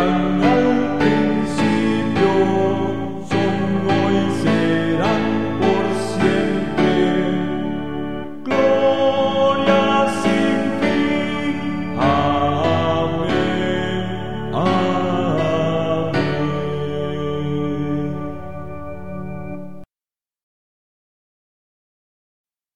young